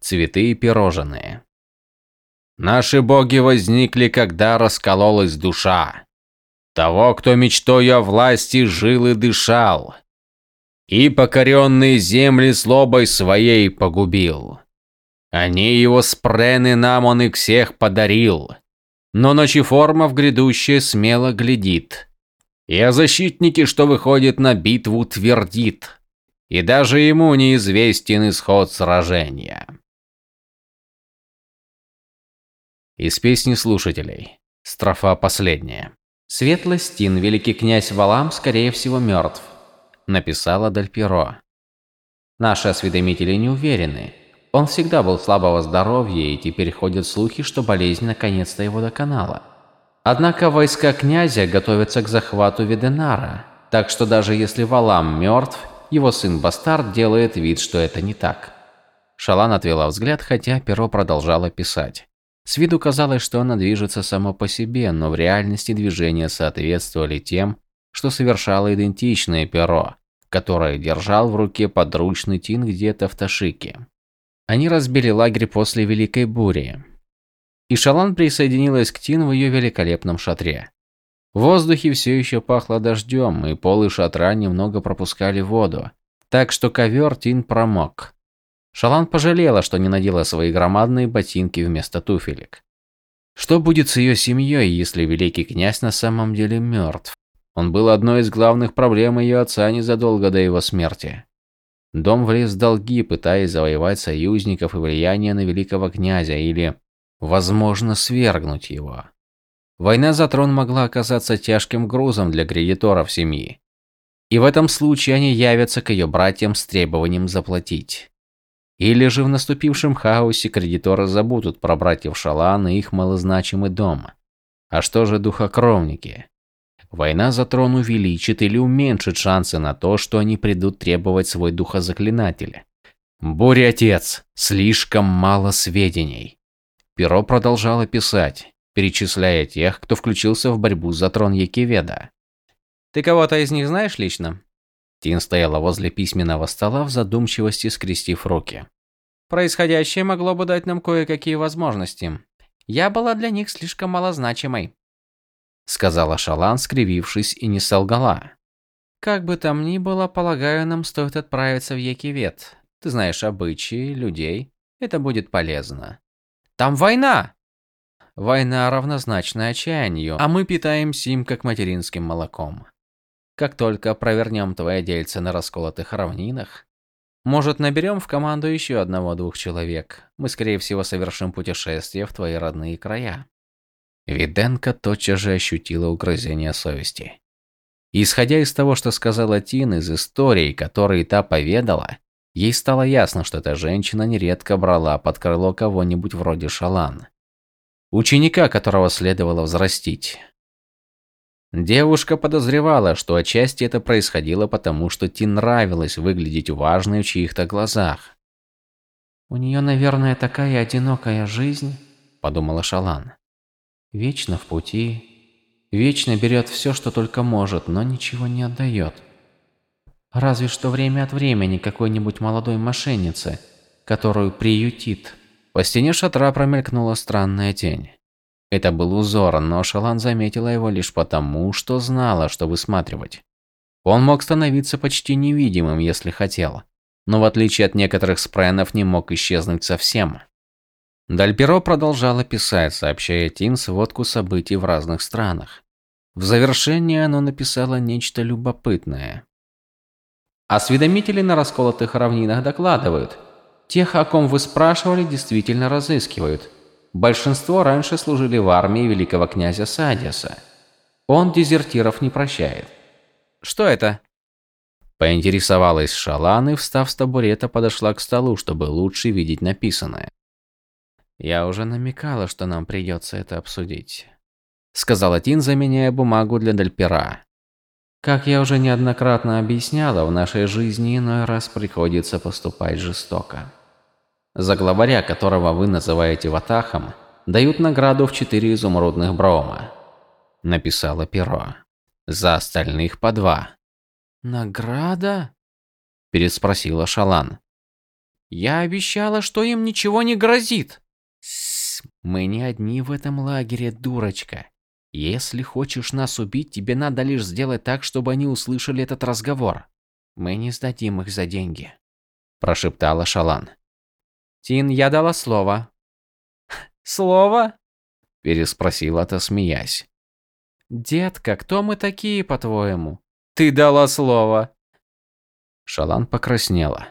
цветы и пирожные. Наши боги возникли, когда раскололась душа. Того, кто мечтой о власти жил и дышал. И покоренные земли слобой своей погубил. Они его спрены нам он их всех подарил. Но ночеформа в грядущее смело глядит. И о защитнике, что выходит на битву, твердит. И даже ему неизвестен исход сражения. Из песни слушателей. Строфа последняя. «Светлостин, великий князь Валам, скорее всего, мертв», – написала Дальпиро. Наши осведомители не уверены. Он всегда был слабого здоровья, и теперь ходят слухи, что болезнь наконец-то его доконала. Однако войска князя готовятся к захвату Веденара, так что даже если Валам мертв, его сын Бастард делает вид, что это не так. Шалан отвела взгляд, хотя перо продолжало писать. С виду казалось, что она движется само по себе, но в реальности движения соответствовали тем, что совершало идентичное перо, которое держал в руке подручный Тин где-то в Ташике. Они разбили лагерь после Великой Бури. И Шалан присоединилась к Тин в ее великолепном шатре. В воздухе все еще пахло дождем, и полы шатра немного пропускали воду, так что ковер Тин промок. Шалан пожалела, что не надела свои громадные ботинки вместо туфелек. Что будет с ее семьей, если великий князь на самом деле мертв? Он был одной из главных проблем ее отца незадолго до его смерти. Дом влез в долги, пытаясь завоевать союзников и влияние на великого князя или, возможно, свергнуть его. Война за трон могла оказаться тяжким грузом для кредиторов семьи. И в этом случае они явятся к ее братьям с требованием заплатить. Или же в наступившем хаосе кредиторы забудут про братьев Шалан и их малозначимый дом. А что же духокровники? Война за трон увеличит или уменьшит шансы на то, что они придут требовать свой духозаклинатель. Буря отец, слишком мало сведений. Перо продолжало писать, перечисляя тех, кто включился в борьбу за трон Якиведа. «Ты кого-то из них знаешь лично?» Тин стояла возле письменного стола в задумчивости, скрестив руки. Происходящее могло бы дать нам кое-какие возможности. Я была для них слишком малозначимой. Сказала Шалан, скривившись, и не солгала. Как бы там ни было, полагаю, нам стоит отправиться в Якивет. Ты знаешь обычаи, людей. Это будет полезно. Там война! Война равнозначна отчаянию, а мы питаемся им как материнским молоком. Как только провернем твои дельцы на расколотых равнинах, может, наберем в команду еще одного-двух человек. Мы, скорее всего, совершим путешествие в твои родные края. Виденко тотчас же ощутила угрызение совести. исходя из того, что сказала Тин из историй, которые та поведала, ей стало ясно, что эта женщина нередко брала под крыло кого-нибудь вроде Шалан. Ученика, которого следовало взрастить. Девушка подозревала, что отчасти это происходило потому, что Тин нравилось выглядеть важной в чьих-то глазах. «У нее, наверное, такая одинокая жизнь», – подумала Шалан. «Вечно в пути, вечно берет все, что только может, но ничего не отдает. Разве что время от времени какой-нибудь молодой мошеннице, которую приютит». По стене шатра промелькнула странная тень. Это был узор, но Шалан заметила его лишь потому, что знала, что высматривать. Он мог становиться почти невидимым, если хотел, но в отличие от некоторых спренов не мог исчезнуть совсем. Дальперо продолжала писать, сообщая Тин сводку событий в разных странах. В завершение оно написало нечто любопытное. Осведомители на расколотых равнинах докладывают. Тех, о ком вы спрашивали, действительно разыскивают. Большинство раньше служили в армии великого князя Садиса. Он дезертиров не прощает. Что это? Поинтересовалась Шалан и, встав с табурета, подошла к столу, чтобы лучше видеть написанное. «Я уже намекала, что нам придется это обсудить», — сказала Тин, заменяя бумагу для Дальпера. «Как я уже неоднократно объясняла, в нашей жизни иной раз приходится поступать жестоко» за главаря которого вы называете Ватахом, дают награду в четыре изумрудных брома. Написала перо. За остальных по два. Награда? Переспросила Шалан. Я обещала, что им ничего не грозит. Сс, мы не одни в этом лагере, дурочка. Если хочешь нас убить, тебе надо лишь сделать так, чтобы они услышали этот разговор. Мы не сдадим их за деньги, прошептала Шалан. Тин, я дала слово. Слово? переспросила та, смеясь. Детка, кто мы такие, по-твоему? Ты дала слово. Шалан покраснела.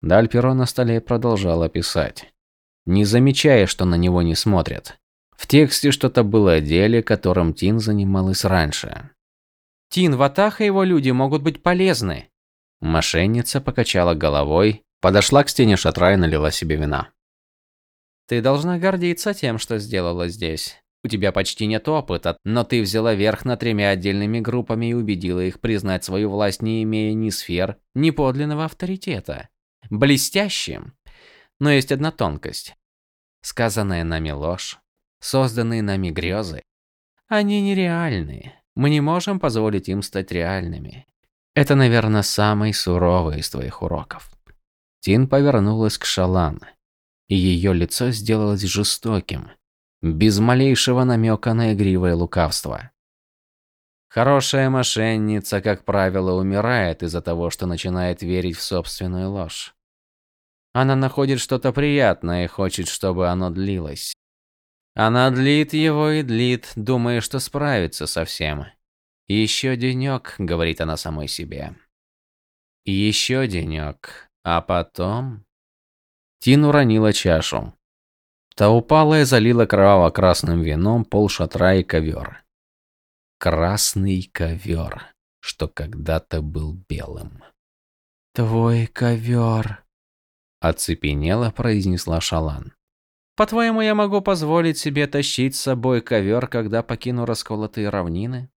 Даль перо на столе продолжала писать, не замечая, что на него не смотрят. В тексте что-то было о деле, которым Тин занималась раньше. Тин, Ватаха и его люди могут быть полезны. Мошенница покачала головой, подошла к стене шатра и налила себе вина. Ты должна гордиться тем, что сделала здесь. У тебя почти нет опыта, но ты взяла верх над тремя отдельными группами и убедила их признать свою власть, не имея ни сфер, ни подлинного авторитета. Блестящим. Но есть одна тонкость. Сказанная нами ложь, созданные нами грезы, они нереальны. Мы не можем позволить им стать реальными. Это, наверное, самый суровый из твоих уроков. Тин повернулась к Шалан, и ее лицо сделалось жестоким без малейшего намека на игривое лукавство. Хорошая мошенница, как правило, умирает из-за того, что начинает верить в собственную ложь. Она находит что-то приятное и хочет, чтобы оно длилось. Она длит его и длит, думая, что справится со всем. «Еще денек», — говорит она самой себе. «Еще денек, а потом...» Тин уронила чашу. Та упала и залила кроваво-красным вином пол шатра и ковер. Красный ковер, что когда-то был белым. «Твой ковер», – оцепенело произнесла Шалан. «По-твоему, я могу позволить себе тащить с собой ковер, когда покину расколотые равнины?»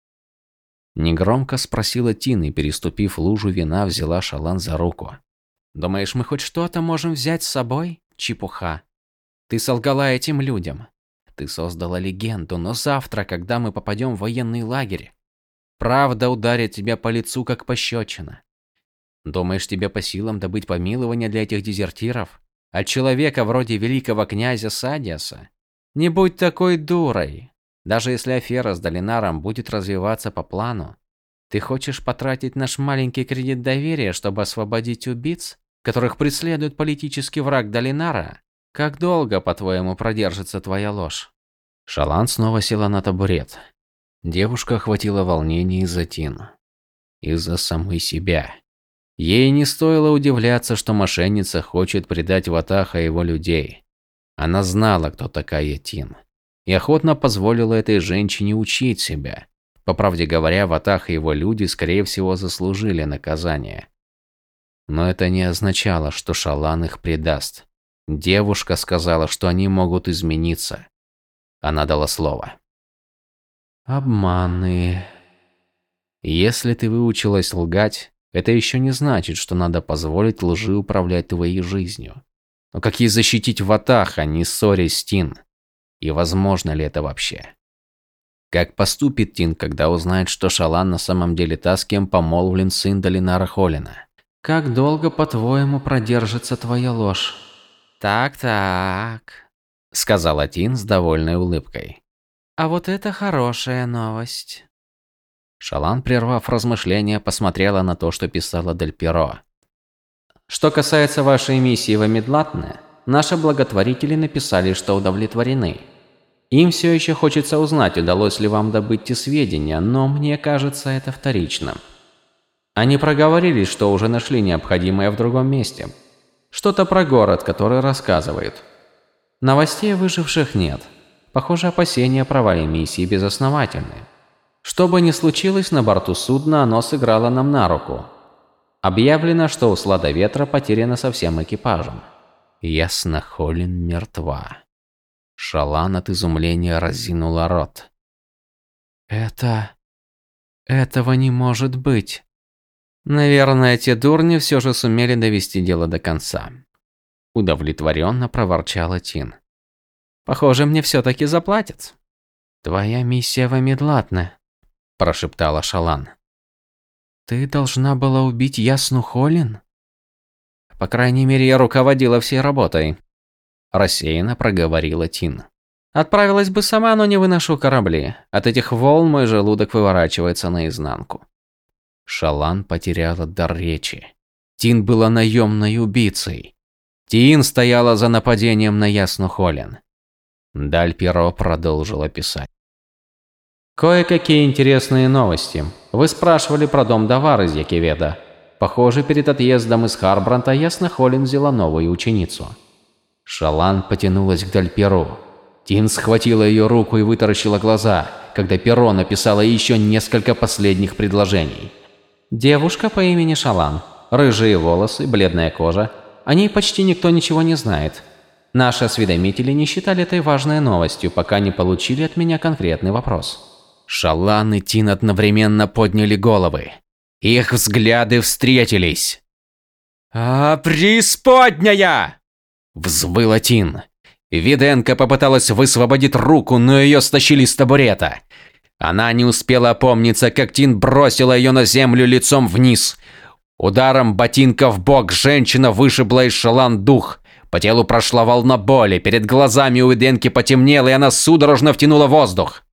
Негромко спросила Тин и, переступив лужу вина, взяла Шалан за руку. «Думаешь, мы хоть что-то можем взять с собой? Чепуха. Ты солгала этим людям. Ты создала легенду, но завтра, когда мы попадем в военный лагерь, правда ударит тебя по лицу, как пощечина. Думаешь, тебе по силам добыть помилование для этих дезертиров? От человека вроде великого князя Садиаса? Не будь такой дурой. Даже если афера с Долинаром будет развиваться по плану, ты хочешь потратить наш маленький кредит доверия, чтобы освободить убийц, которых преследует политический враг Долинара? Как долго, по-твоему, продержится твоя ложь? Шалан снова села на табурет. Девушка охватила волнение из-за Тин. Из-за самой себя. Ей не стоило удивляться, что мошенница хочет предать Ватаха его людей. Она знала, кто такая Тин. И охотно позволила этой женщине учить себя. По правде говоря, Ватах и его люди, скорее всего, заслужили наказание. Но это не означало, что Шалан их предаст. Девушка сказала, что они могут измениться. Она дала слово. Обманы. Если ты выучилась лгать, это еще не значит, что надо позволить лжи управлять твоей жизнью. Но как ей защитить Ватаха, не ссорясь с Тин? И возможно ли это вообще? Как поступит Тин, когда узнает, что Шалан на самом деле та, с кем помолвлен сын Долинара Холина? Как долго, по-твоему, продержится твоя ложь? «Так-так», — сказала Тин с довольной улыбкой. «А вот это хорошая новость». Шалан, прервав размышления, посмотрела на то, что писала Дель Пиро. «Что касается вашей миссии в Амидлатне, наши благотворители написали, что удовлетворены. Им все еще хочется узнать, удалось ли вам добыть те сведения, но мне кажется это вторичным. Они проговорились, что уже нашли необходимое в другом месте». Что-то про город, который рассказывает. Новостей выживших нет. Похоже, опасения о провале миссии безосновательны. Что бы ни случилось на борту судна, оно сыграло нам на руку. Объявлено, что у Слада Ветра потеряно со всем экипажем. Ясно, Холин мертва. Шалан от изумления разинула рот. «Это... этого не может быть!» Наверное, те дурни все же сумели довести дело до конца. Удовлетворенно проворчала Тин. Похоже, мне все-таки заплатят. Твоя миссия в Амидлатне, прошептала Шалан. Ты должна была убить Ясну Холин? По крайней мере, я руководила всей работой. Рассеянно проговорила Тин. Отправилась бы сама, но не выношу корабли. От этих волн мой желудок выворачивается наизнанку. Шалан потеряла дар речи. Тин была наемной убийцей. Тин стояла за нападением на Ясну Холлен. Даль Перо продолжила писать. Кое-какие интересные новости. Вы спрашивали про дом Давар из Якиведа. Похоже, перед отъездом из Харбранта Ясна Холлен взяла новую ученицу. Шалан потянулась к Дальперу. Тин схватила ее руку и вытаращила глаза, когда Перо написала еще несколько последних предложений. Девушка по имени Шалан. Рыжие волосы, бледная кожа. О ней почти никто ничего не знает. Наши осведомители не считали этой важной новостью, пока не получили от меня конкретный вопрос. Шалан и Тин одновременно подняли головы. Их взгляды встретились. «А, преисподняя!» Взвыла Тин. Виденко попыталась высвободить руку, но ее стащили с табурета. Она не успела опомниться, как Тин бросила ее на землю лицом вниз. Ударом ботинка в бок женщина вышибла из шалан дух. По телу прошла волна боли, перед глазами у Виденки потемнело, и она судорожно втянула воздух.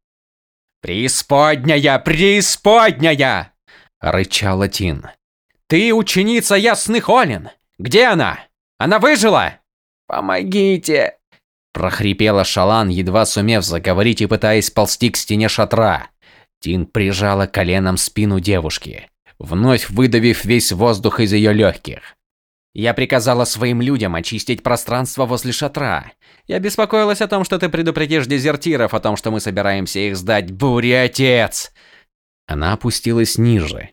«Преисподняя! Преисподняя!» – рычала Тин. «Ты ученица Ясных Олен! Где она? Она выжила?» «Помогите!» Прохрипела Шалан, едва сумев заговорить и пытаясь ползти к стене шатра. Тин прижала коленом спину девушки, вновь выдавив весь воздух из ее легких. Я приказала своим людям очистить пространство возле шатра. Я беспокоилась о том, что ты предупредишь дезертиров о том, что мы собираемся их сдать буре, отец. Она опустилась ниже,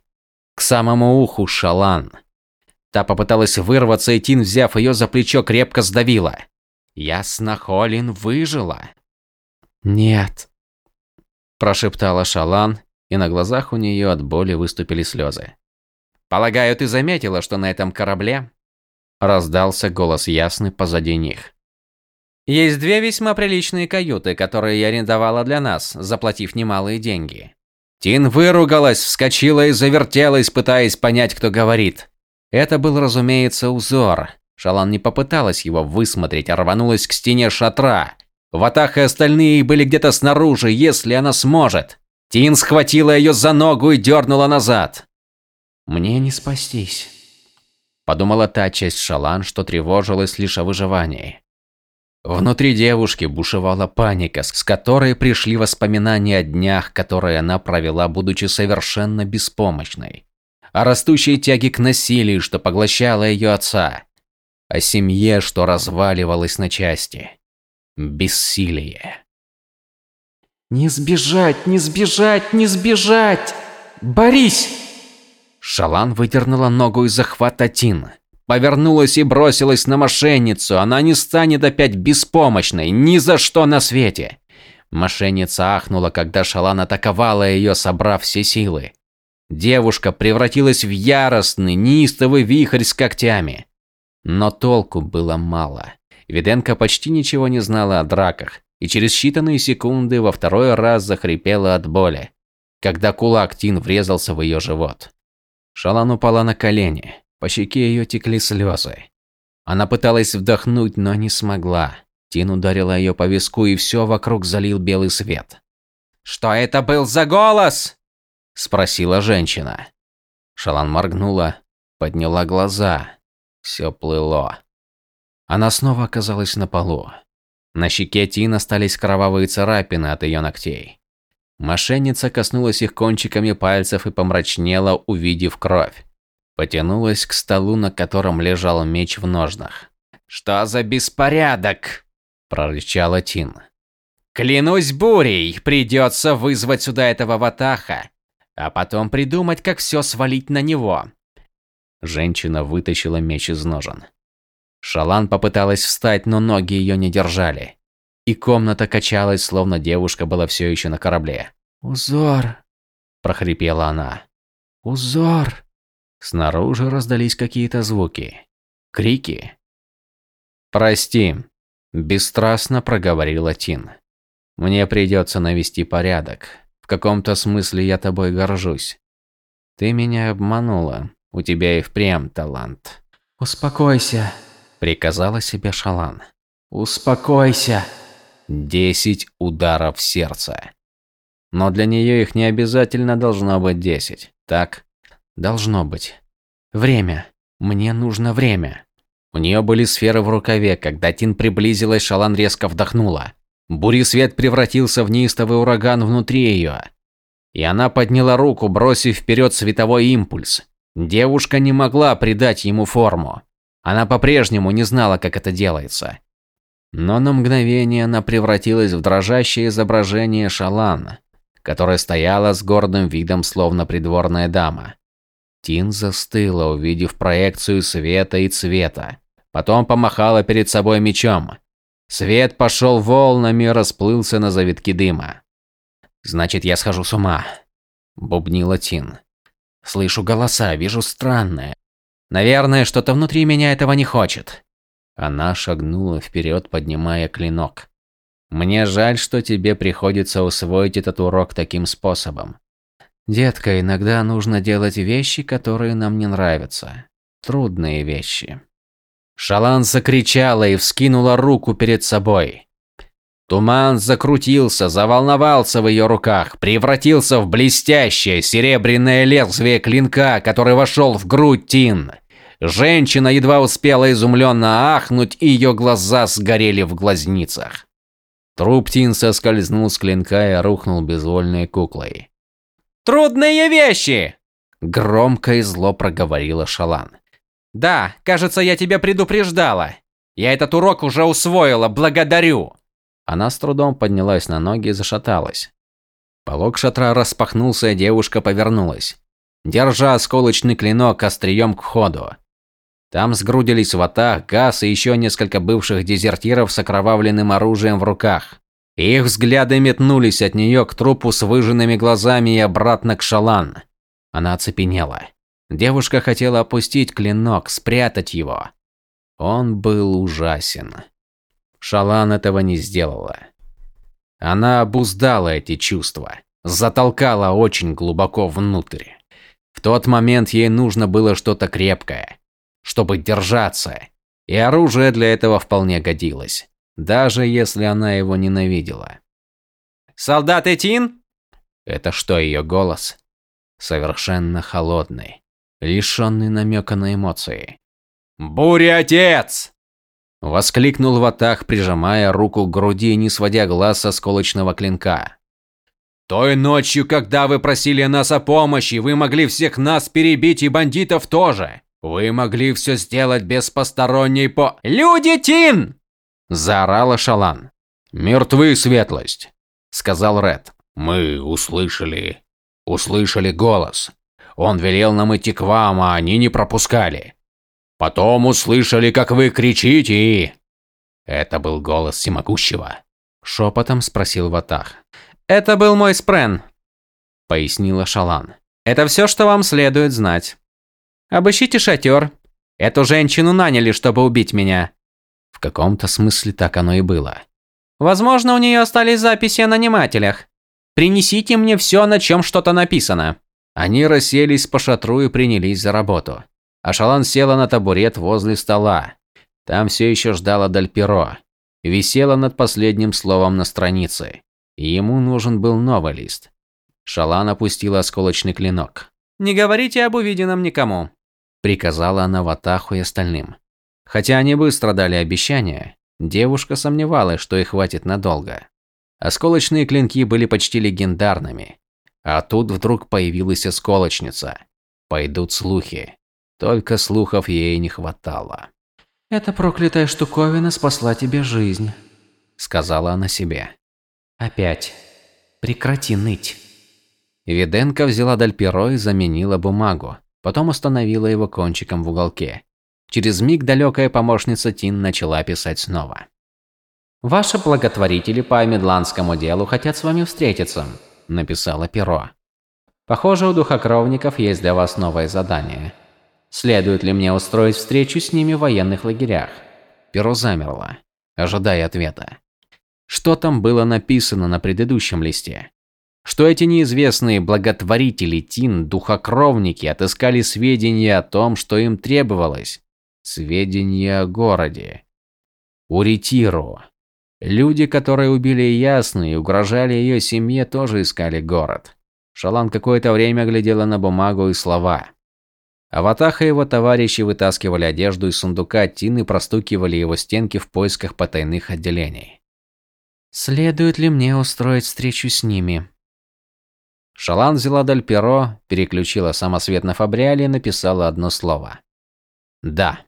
к самому уху Шалан. Та попыталась вырваться, и Тин, взяв ее за плечо, крепко сдавила. Ясно, Холин выжила. Нет, прошептала Шалан, и на глазах у нее от боли выступили слезы. Полагаю, ты заметила, что на этом корабле раздался голос ясный позади них. Есть две весьма приличные каюты, которые я арендовала для нас, заплатив немалые деньги. Тин выругалась, вскочила и завертелась, пытаясь понять, кто говорит. Это был, разумеется, узор. Шалан не попыталась его высмотреть, а рванулась к стене шатра. Ватах и остальные были где-то снаружи, если она сможет. Тин схватила ее за ногу и дернула назад. «Мне не спастись», – подумала та часть Шалан, что тревожилась лишь о выживании. Внутри девушки бушевала паника, с которой пришли воспоминания о днях, которые она провела, будучи совершенно беспомощной. О растущей тяге к насилию, что поглощало ее отца. О семье, что разваливалась на части. Бессилие. «Не сбежать, не сбежать, не сбежать! Борись!» Шалан выдернула ногу из захвата Тин. Повернулась и бросилась на мошенницу. Она не станет опять беспомощной, ни за что на свете. Мошенница ахнула, когда Шалан атаковала ее, собрав все силы. Девушка превратилась в яростный, неистовый вихрь с когтями. Но толку было мало. Виденко почти ничего не знала о драках, и через считанные секунды во второй раз захрипела от боли, когда кулак Тин врезался в ее живот. Шалан упала на колени, по щеке ее текли слезы. Она пыталась вдохнуть, но не смогла. Тин ударила ее по виску, и все вокруг залил белый свет. «Что это был за голос?» – спросила женщина. Шалан моргнула, подняла глаза. Все плыло. Она снова оказалась на полу. На щеке Тин остались кровавые царапины от ее ногтей. Мошенница коснулась их кончиками пальцев и помрачнела, увидев кровь. Потянулась к столу, на котором лежал меч в ножнах. «Что за беспорядок?» – прорычала Тин. «Клянусь бурей, придется вызвать сюда этого ватаха, а потом придумать, как все свалить на него. Женщина вытащила меч из ножен. Шалан попыталась встать, но ноги ее не держали. И комната качалась, словно девушка была все еще на корабле. «Узор!» – прохрипела она. «Узор!» Снаружи раздались какие-то звуки. Крики. «Прости», – бесстрастно проговорила Тин. «Мне придется навести порядок. В каком-то смысле я тобой горжусь. Ты меня обманула. У тебя и впрямь талант. «Успокойся», – приказала себе Шалан. «Успокойся». Десять ударов в сердце. Но для нее их не обязательно должно быть десять, так? Должно быть. Время. Мне нужно время. У нее были сферы в рукаве, когда Тин приблизилась, Шалан резко вдохнула. Буресвет превратился в неистовый ураган внутри ее. И она подняла руку, бросив вперед световой импульс. Девушка не могла придать ему форму. Она по-прежнему не знала, как это делается. Но на мгновение она превратилась в дрожащее изображение Шалан, которая стояла с гордым видом, словно придворная дама. Тин застыла, увидев проекцию света и цвета. Потом помахала перед собой мечом. Свет пошел волнами и расплылся на завитки дыма. «Значит, я схожу с ума», – бубнила Тин. «Слышу голоса, вижу странное. Наверное, что-то внутри меня этого не хочет». Она шагнула вперед, поднимая клинок. «Мне жаль, что тебе приходится усвоить этот урок таким способом. Детка, иногда нужно делать вещи, которые нам не нравятся. Трудные вещи. Шалан закричала и вскинула руку перед собой. Туман закрутился, заволновался в ее руках, превратился в блестящее серебряное лезвие клинка, который вошел в грудь Тин. Женщина едва успела изумленно ахнуть, и ее глаза сгорели в глазницах. Труп Тин соскользнул с клинка и рухнул безвольной куклой. Трудные вещи!» Громко и зло проговорила Шалан. «Да, кажется, я тебя предупреждала. Я этот урок уже усвоила, благодарю!» Она с трудом поднялась на ноги и зашаталась. Полог шатра распахнулся, и девушка повернулась, держа осколочный клинок острием к входу. Там сгрудились Ватах, Газ и еще несколько бывших дезертиров с окровавленным оружием в руках. Их взгляды метнулись от нее к трупу с выжженными глазами и обратно к Шалан. Она оцепенела. Девушка хотела опустить клинок, спрятать его. Он был ужасен. Шалан этого не сделала. Она обуздала эти чувства, затолкала очень глубоко внутрь. В тот момент ей нужно было что-то крепкое, чтобы держаться, и оружие для этого вполне годилось даже если она его ненавидела. «Солдат Этин?» Это что, ее голос? Совершенно холодный, лишенный намека на эмоции. «Буря, отец!» Воскликнул Ватах, прижимая руку к груди, не сводя глаз со сколочного клинка. «Той ночью, когда вы просили нас о помощи, вы могли всех нас перебить и бандитов тоже. Вы могли все сделать без посторонней по... Люди Тин!» Заорала Шалан. «Мертвы, светлость!» Сказал Ред. «Мы услышали... услышали голос. Он велел нам идти к вам, а они не пропускали. Потом услышали, как вы кричите и...» Это был голос всемогущего. Шепотом спросил Ватах. «Это был мой спрен», — пояснила Шалан. «Это все, что вам следует знать. Обыщите шатер. Эту женщину наняли, чтобы убить меня. В каком-то смысле так оно и было. Возможно, у нее остались записи о нанимателях. Принесите мне все, на чем что-то написано. Они расселись по шатру и принялись за работу. Ашалан села на табурет возле стола. Там все еще ждала Дальперо. Висела над последним словом на странице. ему нужен был новый лист. Шалан опустила осколочный клинок. «Не говорите об увиденном никому», – приказала она Ватаху и остальным. Хотя они быстро дали обещание, девушка сомневалась, что их хватит надолго. Осколочные клинки были почти легендарными. А тут вдруг появилась осколочница. Пойдут слухи. Только слухов ей не хватало. «Эта проклятая штуковина спасла тебе жизнь», – сказала она себе. «Опять. Прекрати ныть». Виденко взяла Дальперо и заменила бумагу. Потом установила его кончиком в уголке. Через миг далекая помощница Тин начала писать снова. «Ваши благотворители по Амедландскому делу хотят с вами встретиться», – написала Перо. «Похоже, у духокровников есть для вас новое задание. Следует ли мне устроить встречу с ними в военных лагерях?» Перо замерло, ожидая ответа. Что там было написано на предыдущем листе? Что эти неизвестные благотворители Тин, духокровники, отыскали сведения о том, что им требовалось, Сведения о городе. Уритиру. Люди, которые убили Ясну и угрожали ее семье, тоже искали город. Шалан какое-то время глядела на бумагу и слова. Аватаха и его товарищи вытаскивали одежду из сундука Тины и простукивали его стенки в поисках потайных отделений. «Следует ли мне устроить встречу с ними?» Шалан взяла даль перо, переключила самосвет на фабриале и написала одно слово. «Да».